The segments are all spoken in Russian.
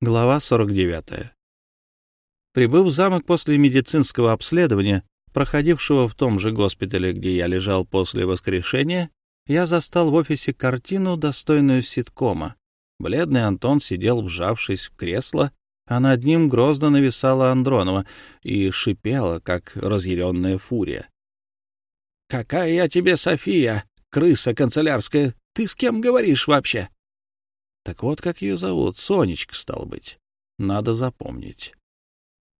Глава 49. Прибыв в замок после медицинского обследования, проходившего в том же госпитале, где я лежал после воскрешения, я застал в офисе картину, достойную ситкома. Бледный Антон сидел, вжавшись в кресло, а над ним грозно нависала Андронова и шипела, как разъяренная фурия. — Какая я тебе София, крыса канцелярская! Ты с кем говоришь вообще? Так вот, как ее зовут. Сонечка, стал быть. Надо запомнить.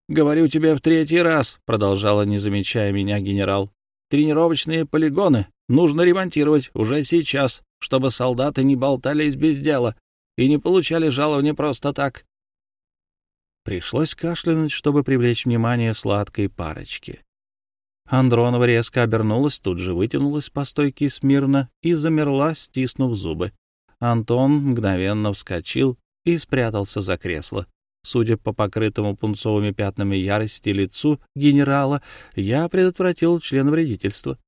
— Говорю тебе в третий раз, — продолжала, не замечая меня, генерал. — Тренировочные полигоны нужно ремонтировать уже сейчас, чтобы солдаты не болтались без дела и не получали жалования просто так. Пришлось кашлянуть, чтобы привлечь внимание сладкой парочки. Андронова резко обернулась, тут же вытянулась по стойке смирно и замерла, стиснув зубы. Антон мгновенно вскочил и спрятался за кресло. Судя по покрытому пунцовыми пятнами ярости лицу генерала, я предотвратил член вредительства.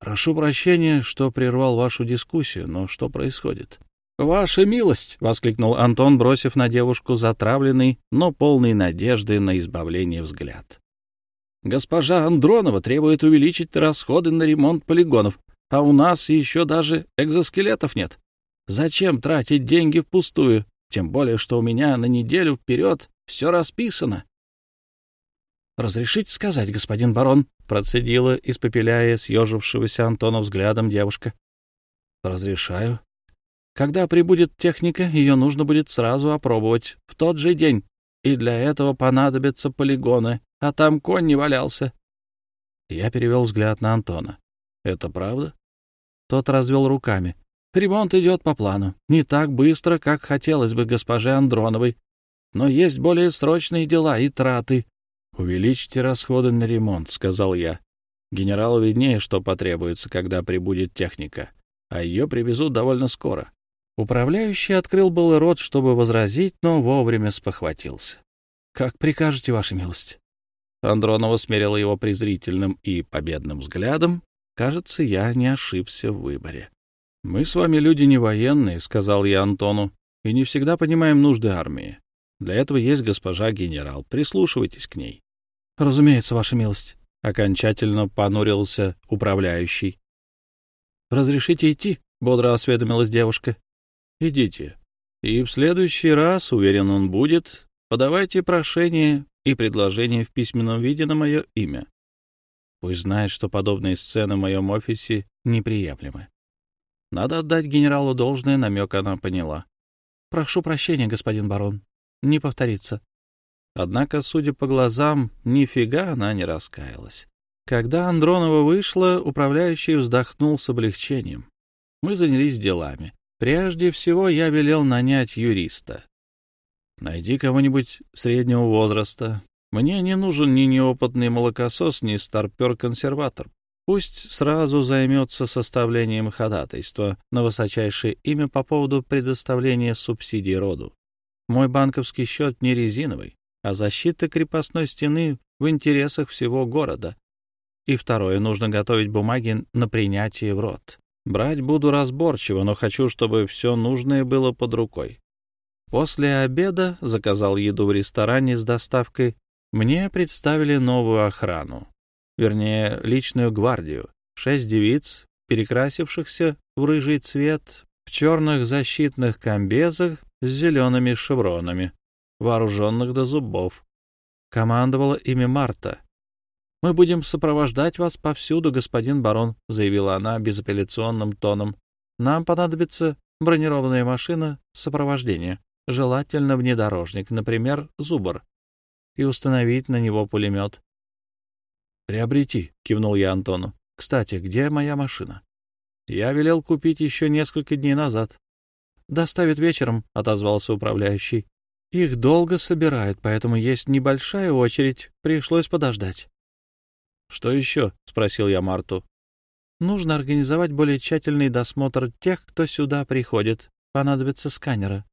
«Прошу прощения, что прервал вашу дискуссию, но что происходит?» «Ваша милость!» — воскликнул Антон, бросив на девушку затравленный, но полный надежды на избавление взгляд. «Госпожа Андронова требует увеличить расходы на ремонт полигонов а у нас еще даже экзоскелетов нет. Зачем тратить деньги впустую, тем более, что у меня на неделю вперед все расписано? — Разрешите сказать, господин барон? — процедила, испепеляя съежившегося Антона взглядом девушка. — Разрешаю. Когда прибудет техника, ее нужно будет сразу опробовать, в тот же день, и для этого понадобятся полигоны, а там конь не валялся. Я перевел взгляд на Антона. — Это правда? Тот развел руками. Ремонт идет по плану. Не так быстро, как хотелось бы госпоже Андроновой. Но есть более срочные дела и траты. «Увеличьте расходы на ремонт», — сказал я. Генералу виднее, что потребуется, когда прибудет техника, а ее привезут довольно скоро. Управляющий открыл был рот, чтобы возразить, но вовремя спохватился. «Как прикажете, ваша милость?» Андронова смерила его презрительным и победным взглядом Кажется, я не ошибся в выборе. «Мы с вами люди не военные», — сказал я Антону, — «и не всегда понимаем нужды армии. Для этого есть госпожа генерал. Прислушивайтесь к ней». «Разумеется, ваша милость», — окончательно понурился управляющий. «Разрешите идти?» — бодро осведомилась девушка. «Идите. И в следующий раз, уверен он будет, подавайте прошение и предложение в письменном виде на мое имя. Пусть знает, что подобные сцены в моем офисе неприемлемы. Надо отдать генералу должное, намек она поняла. «Прошу прощения, господин барон. Не повторится». Однако, судя по глазам, нифига она не раскаялась. Когда Андронова вышла, управляющий вздохнул с облегчением. Мы занялись делами. Прежде всего я велел нанять юриста. Найди кого-нибудь среднего возраста, мне не нужен ни неопытный молокосос, ни старпер-консерватор. Пусть сразу займется составлением ходатайства на высочайшее имя по поводу предоставления субсидий роду. Мой банковский счет не резиновый, а защита крепостной стены в интересах всего города. И второе, нужно готовить бумаги на принятие в рот. Брать буду разборчиво, но хочу, чтобы все нужное было под рукой. После обеда заказал еду в ресторане с доставкой мне представили новую охрану, вернее, личную гвардию, шесть девиц, перекрасившихся в рыжий цвет, в черных защитных комбезах с зелеными шевронами, вооруженных до зубов. Командовала ими Марта. «Мы будем сопровождать вас повсюду, господин барон», — заявила она безапелляционным тоном. «Нам понадобится бронированная машина сопровождения, желательно внедорожник, например, «Зубр» и установить на него пулемет. «Приобрети», — кивнул я Антону. «Кстати, где моя машина?» «Я велел купить еще несколько дней назад». «Доставят вечером», — отозвался управляющий. «Их долго собирают, поэтому есть небольшая очередь. Пришлось подождать». «Что еще?» — спросил я Марту. «Нужно организовать более тщательный досмотр тех, кто сюда приходит. Понадобятся сканеры».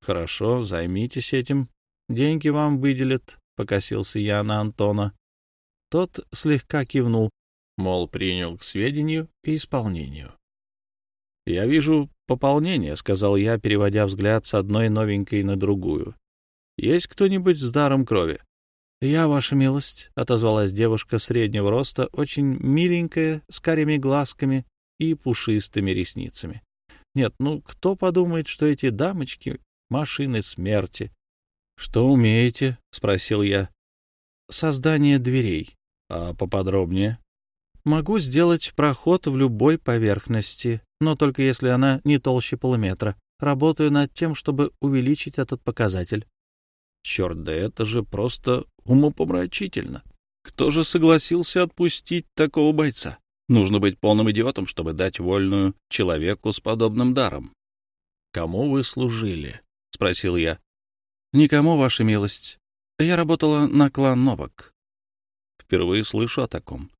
«Хорошо, займитесь этим. Деньги вам выделят, — покосился я на Антона. Тот слегка кивнул, мол, принял к сведению и исполнению. — Я вижу, пополнение», — сказал я, переводя взгляд с одной новенькой на другую. «Есть кто-нибудь с даром крови?» «Я, ваша милость», — отозвалась девушка среднего роста, очень миленькая, с карими глазками и пушистыми ресницами. «Нет, ну кто подумает, что эти дамочки — машины смерти?» «Что умеете?» — спросил я. «Создание дверей. А поподробнее?» «Могу сделать проход в любой поверхности, но только если она не толще полуметра. Работаю над тем, чтобы увеличить этот показатель». Черт, да это же просто умопомрачительно. Кто же согласился отпустить такого бойца? Нужно быть полным идиотом, чтобы дать вольную человеку с подобным даром. — Кому вы служили? — спросил я. — Никому, ваша милость. Я работала на клан Новак. Впервые слышу о таком.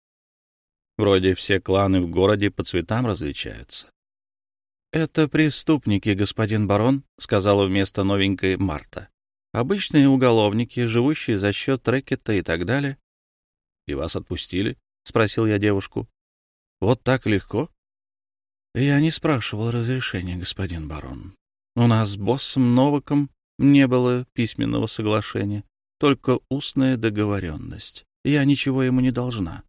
Вроде все кланы в городе по цветам различаются. — Это преступники, господин барон, — сказала вместо новенькой Марта. Обычные уголовники, живущие за счет рэкета и так далее. — И вас отпустили? — спросил я девушку. — Вот так легко? — Я не спрашивал разрешения, господин барон. У нас с боссом Новаком не было письменного соглашения, только устная договоренность. Я ничего ему не должна.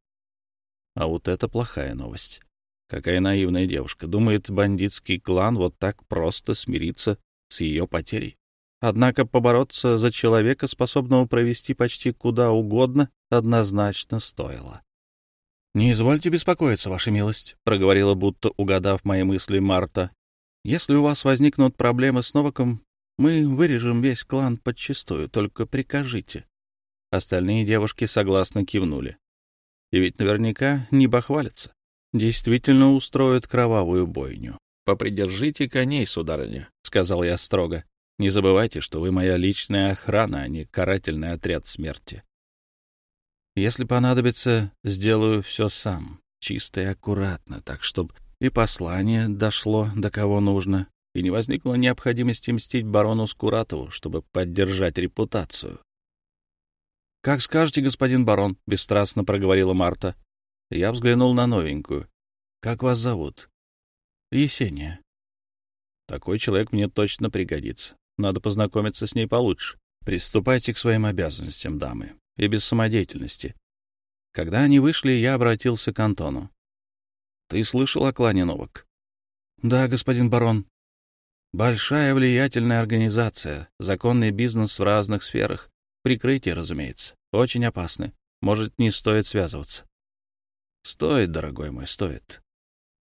А вот это плохая новость. Какая наивная девушка. Думает, бандитский клан вот так просто смирится с ее потерей. Однако побороться за человека, способного провести почти куда угодно, однозначно стоило. — Не извольте беспокоиться, ваша милость, — проговорила, будто угадав мои мысли Марта. — Если у вас возникнут проблемы с Новаком, мы вырежем весь клан подчистую, только прикажите. Остальные девушки согласно кивнули. И ведь наверняка не бахвалятся. Действительно устроят кровавую бойню. — Попридержите коней, сударыня, — сказал я строго. Не забывайте, что вы моя личная охрана, а не карательный отряд смерти. Если понадобится, сделаю все сам, чисто и аккуратно, так, чтобы и послание дошло до кого нужно, и не возникло необходимости мстить барону Скуратову, чтобы поддержать репутацию. — Как скажете, господин барон, — бесстрастно проговорила Марта. Я взглянул на новенькую. — Как вас зовут? — Есения. Такой человек мне точно пригодится. Надо познакомиться с ней получше. Приступайте к своим обязанностям, дамы, и без самодеятельности. Когда они вышли, я обратился к Антону. — Ты слышал о клане Новак? — Да, господин барон. Большая влиятельная организация, законный бизнес в разных сферах. Прикрытие, разумеется. Очень опасны. Может, не стоит связываться. — Стоит, дорогой мой, стоит.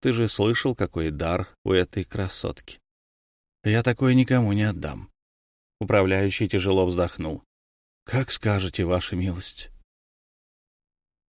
Ты же слышал, какой дар у этой красотки. Я такое никому не отдам. Управляющий тяжело вздохнул. — Как скажете, ваша милость.